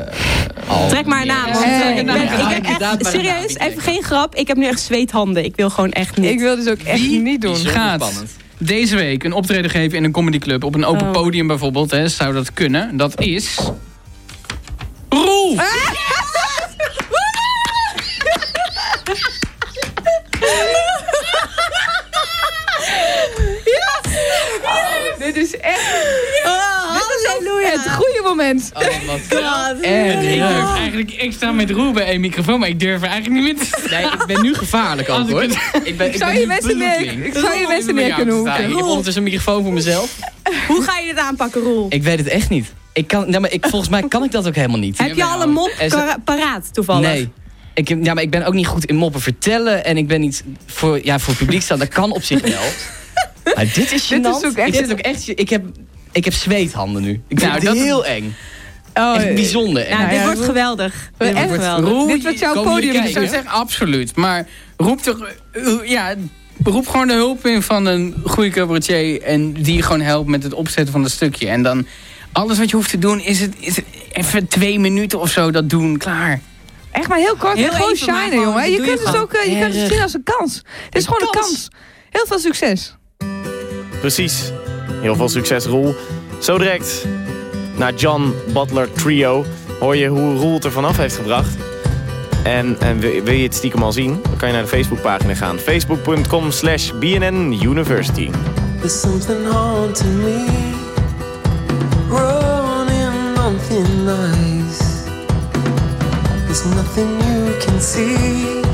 Trek maar een naam. Want, ik, ben, ja, ik heb echt, serieus, even geen grap. Ik heb nu echt zweethanden. Ik wil gewoon echt niet. Ik wil dus ook echt niet doen. Gaat spannend. deze week een optreden geven in een comedyclub. Op een open Oh. podium bijvoorbeeld. Hè, zou dat kunnen. Dat is... Roel! Dit is echt Oh, halleluja. het goede moment. Oh, wat God. En leuk. Eigenlijk, ik sta met Roel bij één microfoon, maar ik durf er eigenlijk niet meer te Nee, ik ben nu gevaarlijk ik hoor. Ik ben, ik Zou ben je nu mensen bloedlink. ik zou je mensen ik ben kunnen hoeken? ik heb ondertussen een microfoon voor mezelf. Hoe ga je dit aanpakken, Roel? Ik weet het echt niet. Ik kan, nee, maar ik, volgens mij kan ik dat ook helemaal niet. Heb je al een mop paraat toevallig? Nee. Ik, ja, maar ik ben ook niet goed in moppen vertellen. En ik ben niet voor, ja, voor publiek staan. Dat kan op zich wel. Maar dit is gênant. Dit is ook echt- ik, zit ook echt, ik, heb, ik heb zweethanden nu. Ik vind Nou, het heel eng. Oh, Echt bijzonder Nou dit ja, wordt geweldig. Dit Echt? wordt geweldig. Dit wordt jouw podium. Ik zou zeggen, absoluut. Maar roep toch... eh, ja, roep gewoon de hulp in van een goede cabaretier... en die je gewoon helpt met het opzetten van het stukje. En dan... Alles wat je hoeft te doen is, het, is het even twee minuten of zo dat doen. Klaar. Echt maar heel kort. Heel gewoon shinen, gewoon, jongen. Je kunt gewoon. ook eh, je kunt het Erg. zien als een kans. Het is Een gewoon een kans. Heel veel succes. Precies. Heel veel succes, Roel. Zo direct naar John Butler Trio hoor je hoe Roel het er vanaf heeft gebracht. En, en wil, je het stiekem al zien? Dan kan je naar de Facebookpagina gaan. Facebook.com slash BNN University. There's something haunting me, on thin ice. There's nothing you can see.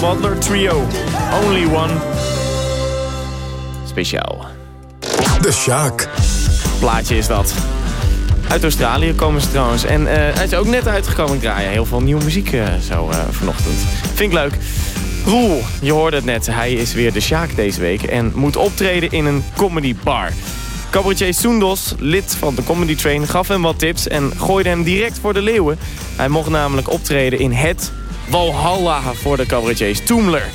Butler Trio. Only One. Speciaal. De Sjaak. Plaatje is dat. Uit Australië komen ze trouwens. En eh, hij is ook net uitgekomen. Ik draai heel veel nieuwe muziek eh, zo eh, vanochtend. Vind ik leuk. Roel, je hoorde het net. Hij is weer de Sjaak deze week. En moet optreden in een comedy bar. Cabaretier Soendos, lid van de Comedy Train, gaf hem wat tips en gooide hem direct voor de leeuwen. Hij mocht namelijk optreden in het Walhalla voor de cabaretiers Toemler.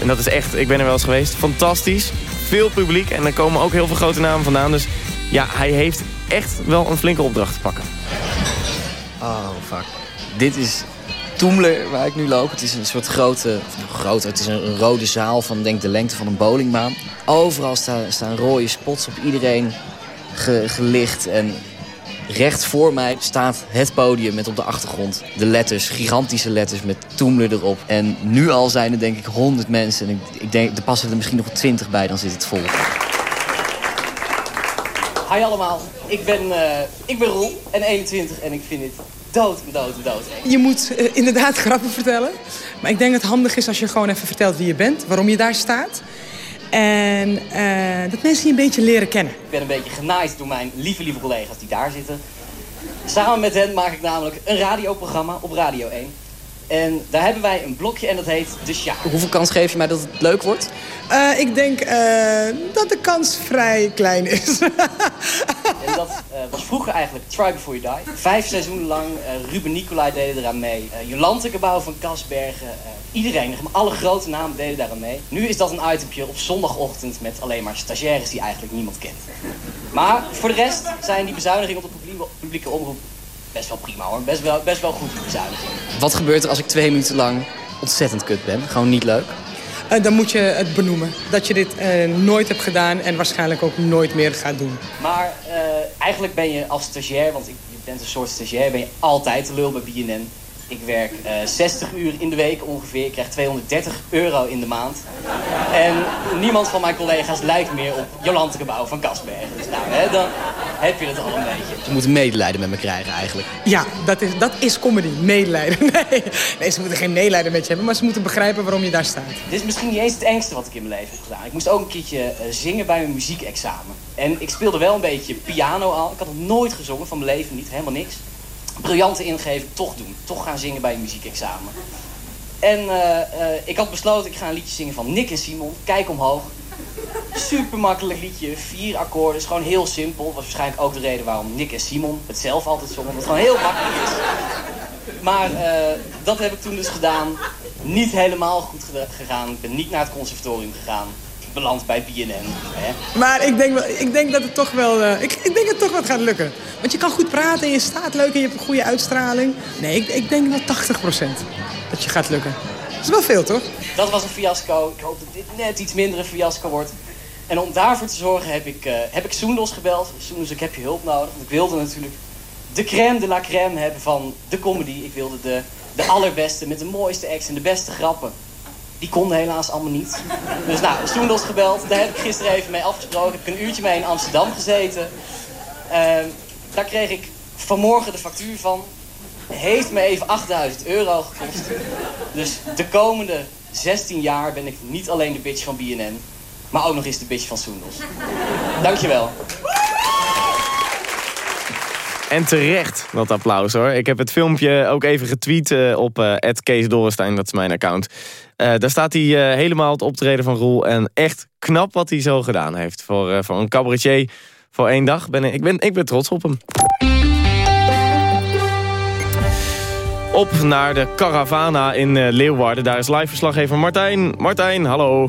En dat is echt, ik ben er wel eens geweest, fantastisch. Veel publiek en er komen ook heel veel grote namen vandaan. Dus ja, hij heeft echt wel een flinke opdracht te pakken. Oh, fuck. Dit is Toemler waar ik nu loop. Het is een soort grote, het is een rode zaal van denk de lengte van een bowlingbaan. Overal staan, staan rode spots op iedereen ge- gelicht. En recht voor mij staat het podium met op de achtergrond de letters, gigantische letters met Toemler erop. En nu al zijn er denk ik 100 mensen. En ik, ik denk, er passen er misschien nog 20 bij, dan zit het vol. Hi allemaal, ik ben, eh, ik ben Roel en 21 en ik vind dit dood dood dood. Je moet eh, inderdaad grappen vertellen. Maar ik denk dat het handig is als je gewoon even vertelt wie je bent. Waarom je daar staat. En eh, dat mensen je een beetje leren kennen. Ik ben een beetje genaaid door mijn lieve, lieve collega's die daar zitten. Samen met hen maak ik namelijk een radioprogramma op Radio 1. En daar hebben wij een blokje en dat heet De Sjaak. Hoeveel kans geef je mij dat het leuk wordt? Eh, ik denk eh, dat de kans vrij klein is. En dat eh, was vroeger eigenlijk Try Before You Die. Vijf seizoenen lang, eh, Ruben Nicolai deden eraan mee. Uh, Jolante Cabau van Kasbergen. eh, iedereen, zeg maar, alle grote namen deden daaraan mee. Nu is dat een itempje op zondagochtend met alleen maar stagiaires die eigenlijk niemand kent. Maar voor de rest zijn die bezuinigingen op de publieke, publieke omroep best wel prima hoor. Best wel, best wel goed die bezuinigingen. Wat gebeurt er als ik twee minuten lang ontzettend kut ben? Gewoon niet leuk? Eh, dan moet je het benoemen. Dat je dit eh, nooit hebt gedaan en waarschijnlijk ook nooit meer gaat doen. Maar eh, eigenlijk ben je als stagiair, want ik, je bent een soort stagiair, ben je altijd de lul bij BNN. Ik werk eh 60 uur in de week ongeveer. Ik krijg 230 euro in de maand. En niemand van mijn collega's lijkt meer op Jolante Gebouw van Kasbergen. Dus nou, hè, dan heb je het al een beetje. Ze moeten medelijden met me krijgen eigenlijk. Ja, dat is, dat is comedy. Medelijden. Nee. nee, ze moeten geen medelijden met je hebben, maar ze moeten begrijpen waarom je daar staat. Dit is misschien niet eens het engste wat ik in mijn leven heb gedaan. Ik moest ook een keertje eh, zingen bij mijn muziekexamen. En ik speelde wel een beetje piano al. Ik had nog nooit gezongen van mijn leven, niet helemaal niks. Briljante ingeving, toch doen. Toch gaan zingen bij een muziekexamen. En eh, eh, ik had besloten, ik ga een liedje zingen van Nick en Simon. Kijk omhoog. Super makkelijk liedje, vier akkoorden, is gewoon heel simpel. Was waarschijnlijk ook de reden waarom Nick en Simon het zelf altijd zongen. Omdat het gewoon heel makkelijk is. Maar eh, dat heb ik toen dus gedaan. Niet helemaal goed gegaan. Ik ben niet naar het conservatorium gegaan. Beland bij BNN. Hè. Maar ik denk, wel, ik denk dat het toch wel, eh, ik, ik denk dat het toch wel gaat lukken. Want je kan goed praten en je staat leuk en je hebt een goede uitstraling. Nee, ik, ik denk wel 80% dat je gaat lukken. Is wel veel, toch? Dat was een fiasco. Ik hoop dat dit net iets minder een fiasco wordt. En om daarvoor te zorgen heb ik, eh heb ik Soendos gebeld. Soendos, ik heb je hulp nodig. Want ik wilde natuurlijk de crème de la crème hebben van de comedy. Ik wilde de, de allerbeste met de mooiste acts en de beste grappen. Die konden helaas allemaal niet. Dus nou, Soendos gebeld. Daar heb ik gisteren even mee afgesproken. Heb ik een uurtje mee in Amsterdam gezeten. Ehm, daar kreeg ik vanmorgen de factuur van. Heeft me even 8000 euro gekost. Dus de komende 16 jaar ben ik niet alleen de bitch van BNN, maar ook nog eens de bitch van Soendos. Dankjewel. En terecht, dat applaus hoor. Ik heb het filmpje ook even getweet eh, op eh Kees dat is mijn account. Eh, daar staat hij helemaal het optreden van Roel. En echt knap wat hij zo gedaan heeft. Voor, voor een cabaretier voor één dag. Ben, ik, ben, ik ben trots op hem. Op naar de Caravana in eh, Leeuwarden. Daar is live verslaggever Martijn. Martijn, hallo.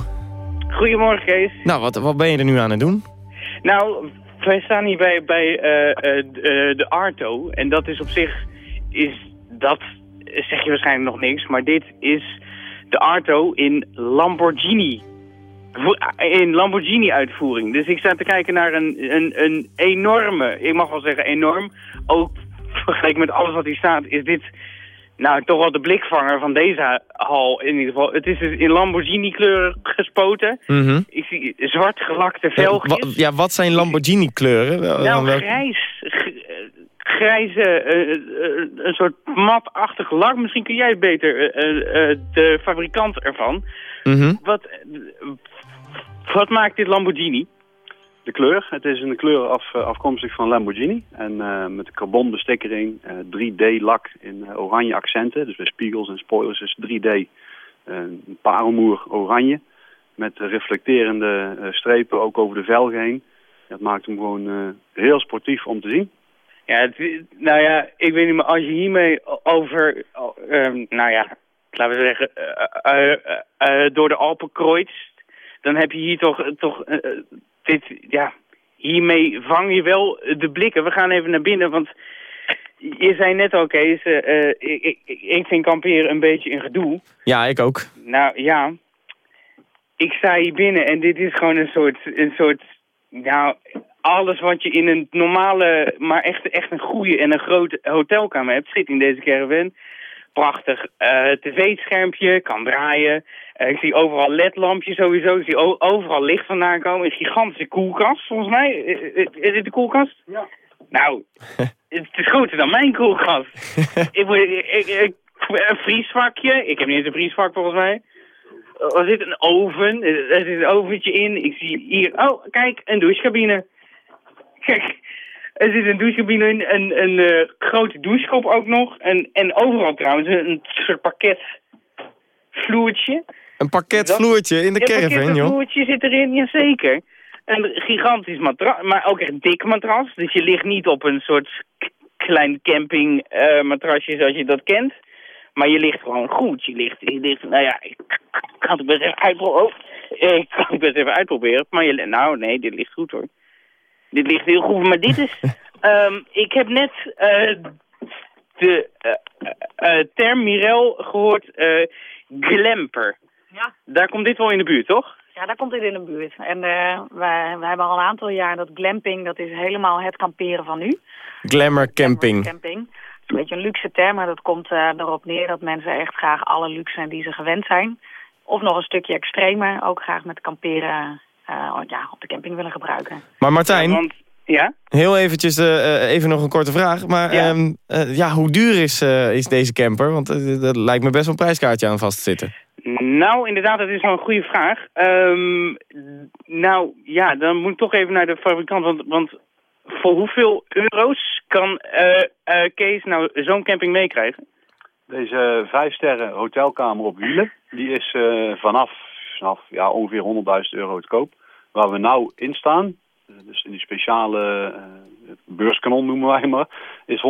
Goedemorgen, Kees. Nou, wat, wat ben je er nu aan het doen? Nou, wij staan hier bij, bij eh, eh, de Arto. En dat is op zich, is dat, zeg je waarschijnlijk nog niks, maar dit is de Arto in Lamborghini. In Lamborghini-uitvoering. Dus ik sta te kijken naar een, een, een enorme, ik mag wel zeggen enorm, ook vergeleken met alles wat hier staat, is dit nou toch wel de blikvanger van deze hal in ieder geval. Het is dus in Lamborghini-kleuren gespoten. Mhm. Ik zie zwart gelakte Ja, velgjes. wa- ja, wat zijn Lamborghini kleuren? Wel- Nou, grijs. eh, grijze, eh, eh, een soort matachtig lak. Misschien kun jij beter, eh, eh, eh, de fabrikant ervan. Mhm. Wat, eh, wat maakt dit Lamborghini? De kleur. Het is een kleur af, eh, afkomstig van Lamborghini. En eh, met de carbon bestikkering, eh, 3D-lak in oranje accenten. Dus bij spiegels en spoilers is 3D eh, een parelmoer oranje. Met reflecterende strepen ook over de velgen heen. Dat maakt hem gewoon heel sportief om te zien. Ja, het, nou ja, ik weet niet, maar als je hiermee over, eh, nou ja, laten we zeggen, door de Alpen krooit, dan heb je hier toch, toch dit, ja, hiermee vang je wel de blikken. We gaan even naar binnen, want je zei net al, Kees, eh, eh, ik, ik, ik vind kamperen een beetje een gedoe. Ja, ik ook. Nou ja, ik sta hier binnen en dit is gewoon een soort, een soort, nou, alles wat je in een normale, maar echt, echt een goede en een grote hotelkamer hebt, zit in deze caravan. Prachtig eh, tv-schermpje, kan draaien. Eh, ik zie overal ledlampjes sowieso. Ik zie overal licht vandaan komen. Een gigantische koelkast, volgens mij. Eh, eh, Is dit de koelkast? Ja. Nou, het is groter dan mijn koelkast. ik, moet- ik, ik, een vriesvakje. Ik heb niet eens een vriesvak volgens mij. Er zit een oven. Er zit een oventje in. Ik zie hier... Oh, kijk, een douchecabine. Kijk, er zit een douchecabine in. Een, een eh, grote douchekop ook nog. En, en overal trouwens een, een soort pakket vloertje. Een pakketvloertje in de caravan, joh. vloertje zit erin, jazeker. Een gigantisch matras, maar ook echt een dik matras. Dus je ligt niet op een soort klein camping eh, matrasje zoals je dat kent. Maar je ligt gewoon goed. Je ligt, je ligt nou ja, ik kan het best even uitproberen. Oh, ik kan het best even uitproberen. Maar je, nou, nee, dit ligt goed hoor. Dit ligt heel goed, maar dit is... ehm, ik heb net eh, de eh, term Mirel gehoord, eh glamper. Ja. Daar komt dit wel in de buurt, toch? Ja, daar komt dit in de buurt. En eh wij, wij hebben al een aantal jaar dat glamping, dat is helemaal het kamperen van nu. Glamour camping. Camping. Het is een beetje een luxe term, maar dat komt eh, erop neer dat mensen echt graag alle luxe die ze gewend zijn. Of nog een stukje extremer, ook graag met kamperen eh, ja, op de camping willen gebruiken. Maar Martijn, ja? Heel eventjes eh, eh, even nog een korte vraag. Maar ja, ja hoe duur is, eh, is deze camper? Want eh, dat lijkt me best wel een prijskaartje aan vast te zitten. Nou, inderdaad, dat is wel een goede vraag. Ehm, nou, ja, dan moet ik toch even naar de fabrikant. Want, want voor hoeveel euro's kan eh, eh, Kees nou zo'n camping meekrijgen? Deze vijf sterren hotelkamer op wielen, die is eh, vanaf, vanaf ja, ongeveer 100.000 euro te koop. Waar we nou in staan, eh, dus in die speciale eh, beurskanon noemen wij maar, is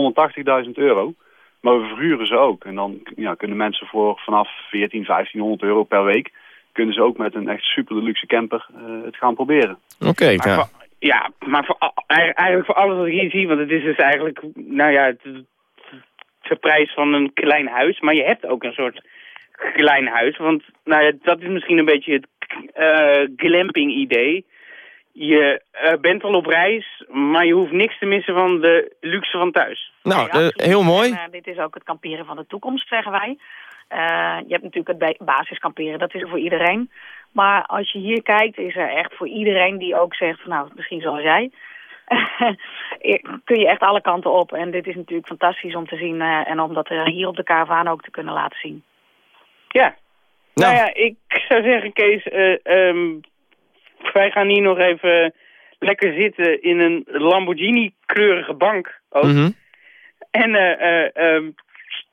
180.000 euro. Maar we verhuren ze ook. En dan ja, kunnen mensen voor vanaf 14, 1500 euro per week, kunnen ze ook met een echt super deluxe camper eh, het gaan proberen. Oké, Maar voor- ja, maar voor, al- eigenlijk voor alles wat ik hier zie, want het is dus eigenlijk, nou ja, het, de prijs van een klein huis. Maar je hebt ook een soort klein huis, want nou ja, dat is misschien een beetje het eh, glamping idee. Je eh, bent al op reis, maar je hoeft niks te missen van de luxe van thuis. Nou, eh, heel mooi. En, eh, dit is ook het kamperen van de toekomst, zeggen wij. Eh, je hebt natuurlijk het ba- basiskamperen, dat is er voor iedereen. Maar als je hier kijkt, is er echt voor iedereen die ook zegt, van, nou, misschien zoals jij... kun je echt alle kanten op. En dit is natuurlijk fantastisch om te zien eh, en om dat hier op de karavaan ook te kunnen laten zien. Ja. Nou, ja, ik zou zeggen, Kees, eh, ehm, wij gaan hier nog even lekker zitten in een Lamborghini-kleurige bank. Ook. Mhm. En eh, eh, ehm,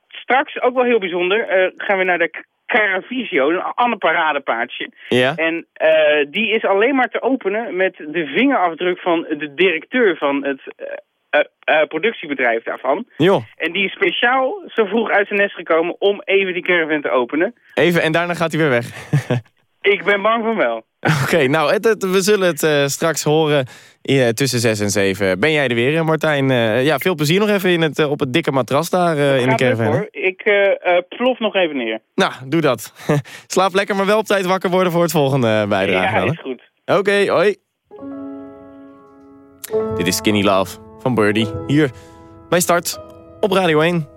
straks, ook wel heel bijzonder, eh, gaan we naar de Caravisio, een ander paradepaardje. Ja. En die is alleen maar te openen met de vingerafdruk van de directeur van het productiebedrijf daarvan. Joh, En die is speciaal zo vroeg uit zijn nest gekomen om even die caravan te openen. even en daarna gaat hij weer weg. Ik ben bang van wel. Oké, nou, het, het- we zullen het eh, straks horen eh, tussen 6 en 7. Ben jij er weer, eh, Martijn? Ja, veel plezier nog even in het, op het dikke matras daar in de caravan. hoor. Ik plof nog even neer. Nou, doe dat. Slaap lekker, maar wel op tijd wakker worden voor het volgende bijdrage. Ja, is goed. Oké, hoi. Dit is Skinny Love van Birdie. Hier bij Start op Radio 1.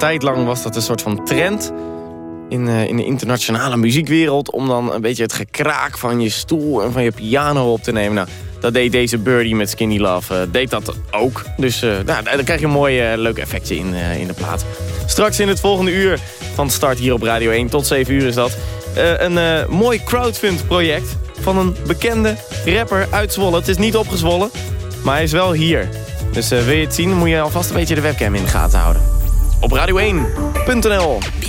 tijd lang was dat een soort van trend... In, eh, in de internationale muziekwereld... om dan een beetje het gekraak van je stoel en van je piano op te nemen. Nou, dat deed deze Birdie met Skinny Love. Eh, deed dat ook. Dus eh, nou, daar krijg je een mooi leuk effectje in, in de plaat. Straks in het volgende uur van start hier op Radio 1. Tot 7 uur is dat. een mooi crowdfund project van een bekende rapper uit Zwolle. Het is niet opgezwollen, maar hij is wel hier. Dus wil je het zien, moet je alvast een beetje de webcam in de gaten houden op radio1.nl.